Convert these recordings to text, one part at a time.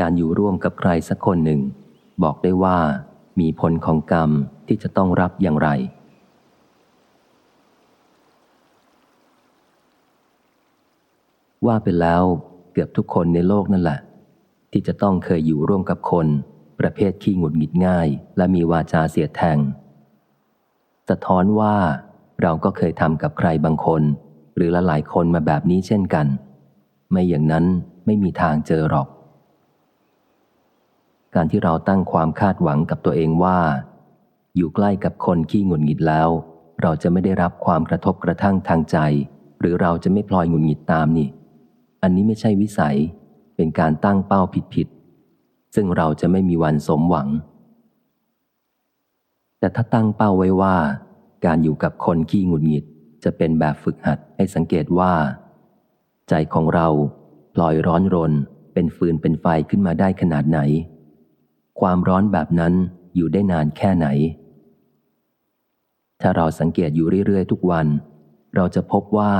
การอยู่ร่วมกับใครสักคนหนึ่ง บอกได้ว่ามีผลของกรรมที่จะต้องรับอย่างไร ว่าไปแล้วเกือบทุกคนในโลกนั่นแหละ ที่จะต้องเคยอยู่ร่วมกับคน ประเภทขี้หงุดหงิดง่าย และมีวาจาเสียดแทงสะท้อนว่าเราก็เคยทำกับใครบางคน หรือละหลายคนมาแบบนี้เช่นกัน ไม่อย่างนั้นไม่มีทางเจอหรอก การที่เราตั้งความคาดหวังกับตัวเองว่า อยู่ใกล้กับคนขี้หงุดหงิดแล้ว เราจะไม่ได้รับความกระทบกระทั่งทางใจ หรือเราจะไม่พลอยหงุดหงิดตามนี่ อันนี้ไม่ใช่วิสัย เป็นการตั้งเป้าผิดๆซึ่งเราจะไม่มีวันสมหวัง แต่ถ้าตั้งเป้าไว้ว่า การอยู่กับคนขี้หงุดหงิดจะเป็นแบบฝึกหัดให้สังเกตว่า ใจของเรา ปล่อยร้อนรน เป็นฟืนเป็นไฟขึ้นมาได้ขนาดไหน ความร้อนแบบนั้นอยู่ได้นานแค่ไหน ถ้าเราสังเกตอยู่เรื่อยๆ ทุกวัน เราจะพบว่า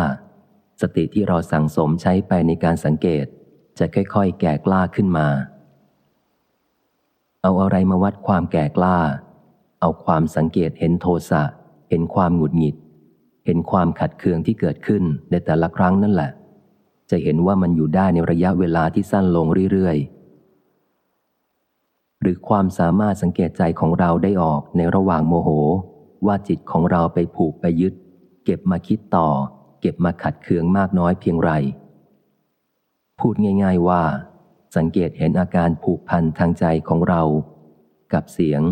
สติที่เราสั่งสมใช้ไปในการสังเกต จะค่อยๆ แก่กล้าขึ้นมา เอาอะไรมาวัดความแก่กล้า เอาความสังเกตเห็นโทสะ เห็นความหงุดหงิด เห็นความขัดเคืองที่เกิดขึ้นในแต่ละครั้งนั่นแหละ จะเห็นว่ามันอยู่ได้ในระยะเวลาที่สั้นลงเรื่อยๆ หรือความสามารถสังเกตใจของเราได้ออกในระหว่างโมโห ว่าจิตของเราไปผูกไปยึด เก็บมาคิดต่อ เก็บมาขัดเคืองมากน้อยเพียงไร พูดง่าย ๆว่า สังเกตเห็นอาการผูกพันทางใจของเรา กับเสียง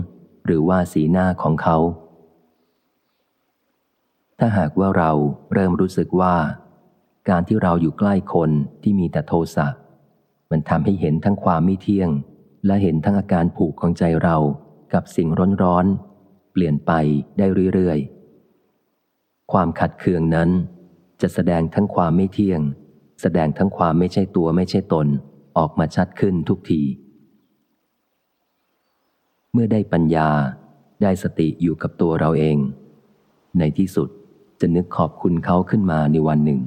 หรือว่าสีหน้าของเขา ถ้าหากว่าเราเริ่มรู้สึกว่า การที่เราอยู่ใกล้คนที่มีแต่โทสะมันทำให้เห็นทั้งความไม่เที่ยง และเห็นทั้งอาการผูกของใจเรากับสิ่งร้อนๆ เปลี่ยนไปได้เรื่อยๆ ความขัดเคืองนั้น จะแสดงทั้งความไม่เที่ยง แสดงทั้งความไม่ใช่ตัวไม่ใช่ตนออกมาชัดขึ้นทุกที เมื่อได้ปัญญาได้สติอยู่กับตัวเราเอง ในที่สุดจะนึกขอบคุณเขาขึ้นมาในวันหนึ่ง